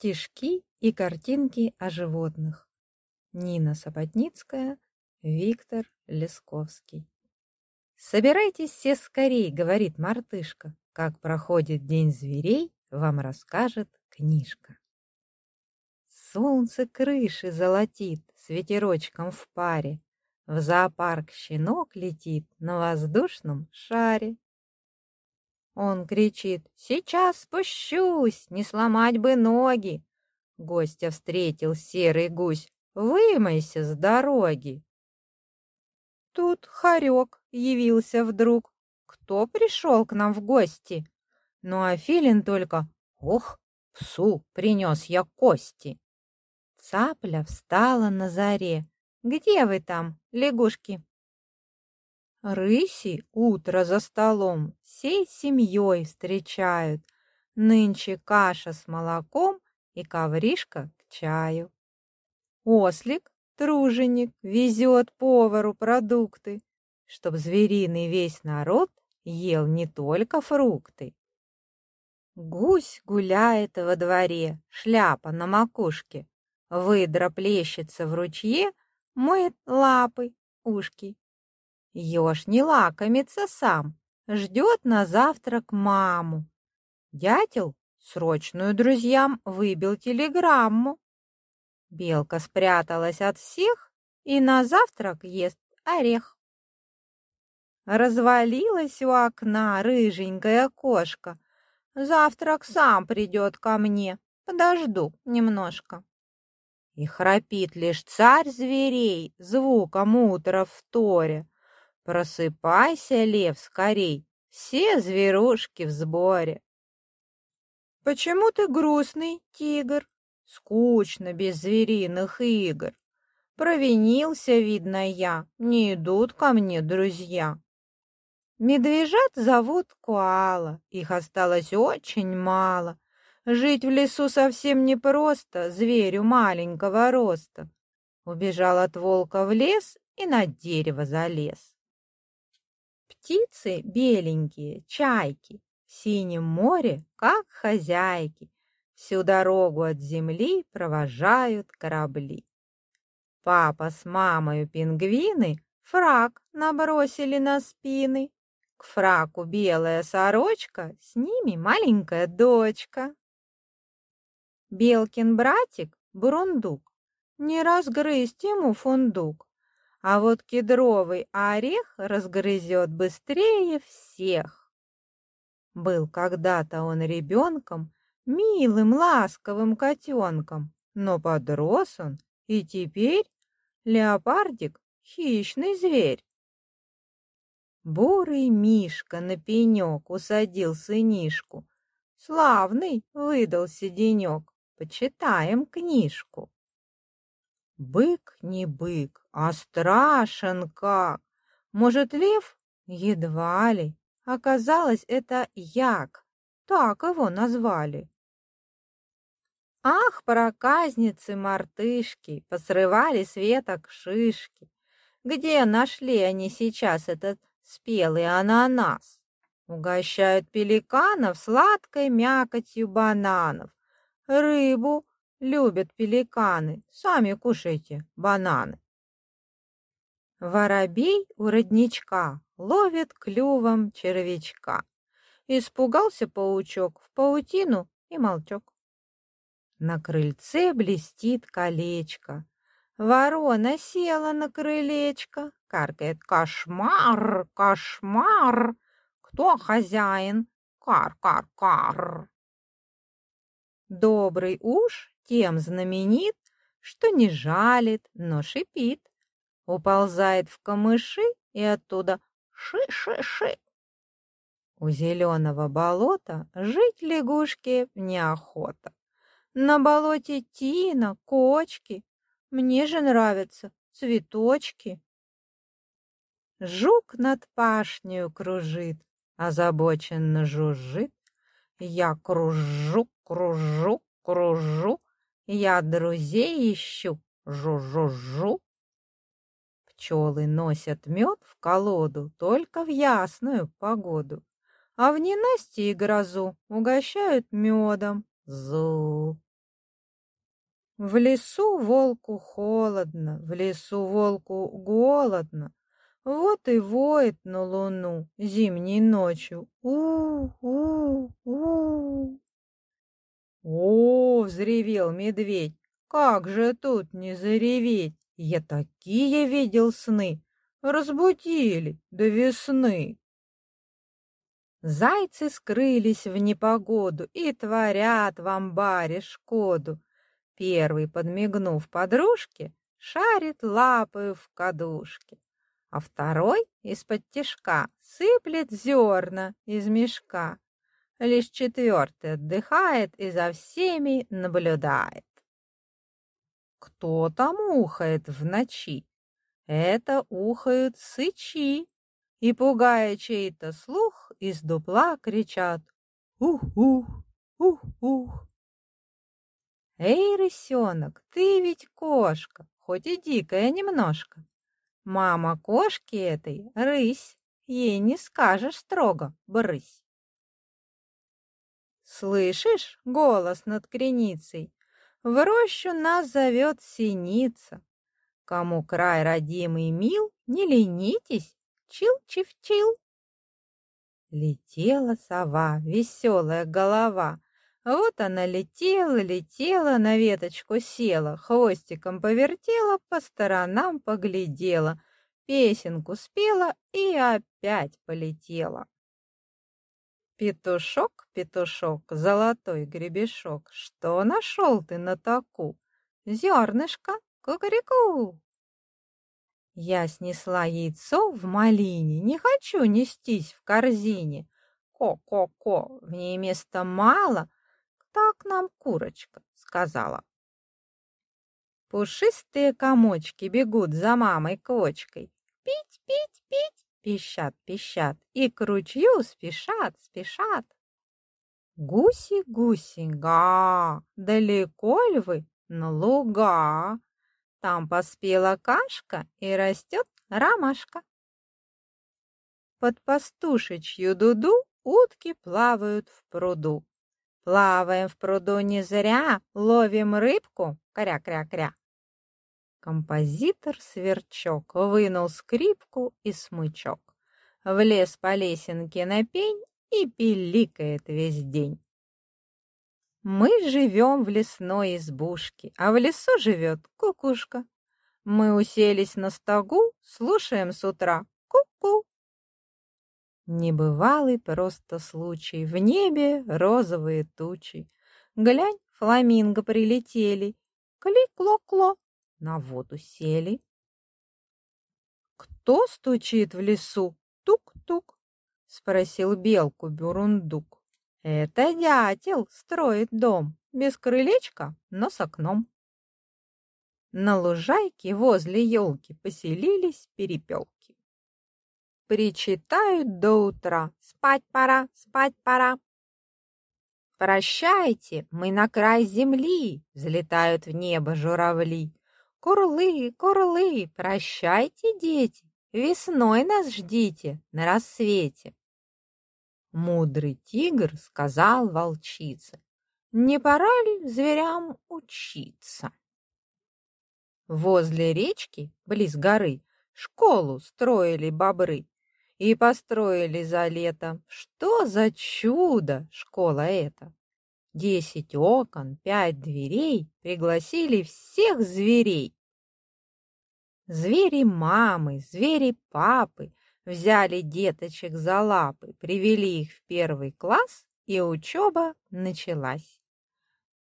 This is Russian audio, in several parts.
Стишки и картинки о животных. Нина Сапотницкая, Виктор Лесковский. «Собирайтесь все скорей», — говорит мартышка. «Как проходит день зверей, вам расскажет книжка». Солнце крыши золотит с ветерочком в паре. В зоопарк щенок летит на воздушном шаре. Он кричит «Сейчас спущусь, не сломать бы ноги!» Гостя встретил серый гусь «Вымойся с дороги!» Тут хорек явился вдруг. Кто пришел к нам в гости? Ну а филин только «Ох, псу принес я кости!» Цапля встала на заре. «Где вы там, лягушки?» Рыси утро за столом всей семьей встречают. Нынче каша с молоком и ковришка к чаю. Ослик, труженик, везет повару продукты, Чтоб звериный весь народ ел не только фрукты. Гусь гуляет во дворе, шляпа на макушке, Выдра плещется в ручье, моет лапы, ушки. Ёж не лакомится сам, ждет на завтрак маму. Дятел срочную друзьям выбил телеграмму. Белка спряталась от всех и на завтрак ест орех. Развалилась у окна рыженькая кошка. Завтрак сам придет ко мне, подожду немножко. И храпит лишь царь зверей звуком утра в торе. Просыпайся, лев, скорей, все зверушки в сборе. Почему ты грустный, тигр? Скучно без звериных игр. Провинился, видно, я, не идут ко мне друзья. Медвежат зовут Куала, их осталось очень мало. Жить в лесу совсем непросто, зверю маленького роста. Убежал от волка в лес и на дерево залез. Птицы беленькие, чайки, в синем море, как хозяйки, всю дорогу от земли провожают корабли. Папа с мамой пингвины фрак набросили на спины. К фраку белая сорочка, с ними маленькая дочка. Белкин братик — бурундук, не разгрызть ему фундук. А вот кедровый орех разгрызет быстрее всех. Был когда-то он ребенком, милым, ласковым котенком, но подрос он, и теперь леопардик — хищный зверь. Бурый Мишка на пенек усадил сынишку. Славный выдался денек, почитаем книжку. Бык не бык, а страшен как. Может, лев? Едва ли. Оказалось, это як. Так его назвали. Ах, проказницы-мартышки, посрывали с веток шишки. Где нашли они сейчас этот спелый ананас? Угощают пеликанов сладкой мякотью бананов, рыбу Любят пеликаны, сами кушайте бананы. Воробей у родничка ловит клювом червячка. Испугался паучок в паутину и молчок. На крыльце блестит колечко. Ворона села на крылечко, каркает «Кошмар! Кошмар! Кто хозяин? Кар-кар-кар!» Добрый уж тем знаменит, что не жалит, но шипит. Уползает в камыши и оттуда ши-ши-ши. У зеленого болота жить лягушке неохота. На болоте тина, кочки, мне же нравятся цветочки. Жук над пашнею кружит, озабоченно жужжит. Я кружу, кружу, кружу, я друзей ищу, жу-жу-жу. Пчелы носят мед в колоду только в ясную погоду, а в ненастье и грозу угощают медом. Зу. В лесу волку холодно, в лесу волку голодно. Вот и воет на луну зимней ночью. У-у-у. О, взревел медведь, как же тут не зареветь? Я такие видел сны, разбудили до весны. Зайцы скрылись в непогоду и творят в амбаре шкоду. Первый, подмигнув подружке, шарит лапы в кадушке, а второй из-под тишка сыплет зерна из мешка. Лишь четвертый отдыхает и за всеми наблюдает. Кто там ухает в ночи? Это ухают сычи, и, пугая чей-то слух, из дупла кричат «Ух-ух! Ух-ух!» Эй, рысенок, ты ведь кошка, хоть и дикая немножко. Мама кошки этой — рысь, ей не скажешь строго «брысь». Слышишь голос над креницей? В рощу нас зовет синица. Кому край родимый мил, не ленитесь, чил-чив-чил. Летела сова, веселая голова, вот она летела, летела, на веточку села, хвостиком повертела, по сторонам поглядела, песенку спела и опять полетела. Петушок, петушок, золотой гребешок, что нашел ты на таку? Зернышко, кукареку. Я снесла яйцо в малине, не хочу нестись в корзине. Ко-ко-ко, в ней места мало, так нам курочка сказала. Пушистые комочки бегут за мамой-квочкой. Пить, пить, пить, пищат, пищат, и к ручью спешат, спешат. Гуси, гуси, га, далеко ли вы? На луга. Там поспела кашка и растет ромашка. Под пастушечью дуду утки плавают в пруду. Плаваем в пруду не зря, ловим рыбку, кря-кря-кря. Композитор-сверчок вынул скрипку и смычок, влез по лесенке на пень и пиликает весь день. Мы живем в лесной избушке, а в лесу живет кукушка. Мы уселись на стогу, слушаем с утра ку-ку. Небывалый просто случай, в небе розовые тучи. Глянь, фламинго прилетели, кли-кло-кло, на воду сели. Кто стучит в лесу? Тук-тук, спросил белку Бюрундук. Это дятел строит дом, без крылечка, но с окном. На лужайке возле елки поселились перепелки причитают до утра. Спать пора, спать пора. Прощайте, мы на край земли, взлетают в небо журавли. Курлы, курлы, прощайте, дети, весной нас ждите на рассвете. Мудрый тигр сказал волчице, не пора ли зверям учиться? Возле речки, близ горы, школу строили бобры и построили за лето. Что за чудо школа эта! Десять окон, пять дверей, пригласили всех зверей. Звери мамы, звери папы взяли деточек за лапы, привели их в первый класс, и учеба началась.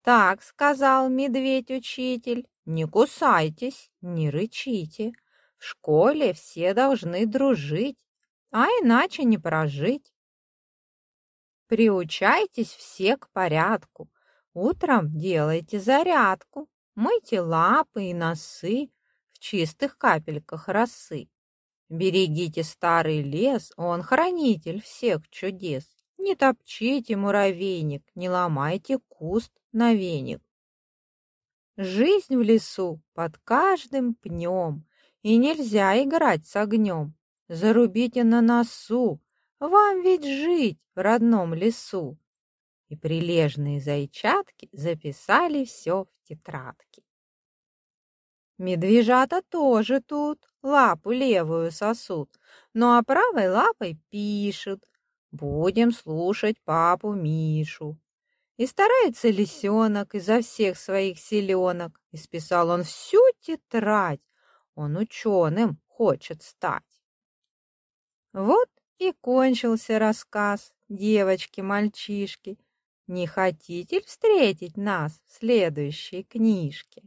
Так сказал медведь-учитель, не кусайтесь, не рычите. В школе все должны дружить, а иначе не прожить. Приучайтесь все к порядку. Утром делайте зарядку, мойте лапы и носы в чистых капельках росы. Берегите старый лес, он хранитель всех чудес. Не топчите муравейник, не ломайте куст на веник. Жизнь в лесу под каждым пнем, и нельзя играть с огнем. Зарубите на носу, вам ведь жить в родном лесу. И прилежные зайчатки записали все в тетрадки. Медвежата тоже тут, лапу левую сосут, ну а правой лапой пишут. Будем слушать папу Мишу. И старается лисенок изо всех своих селенок. Исписал он всю тетрадь. Он ученым хочет стать. Вот и кончился рассказ, девочки-мальчишки. Не хотите встретить нас в следующей книжке?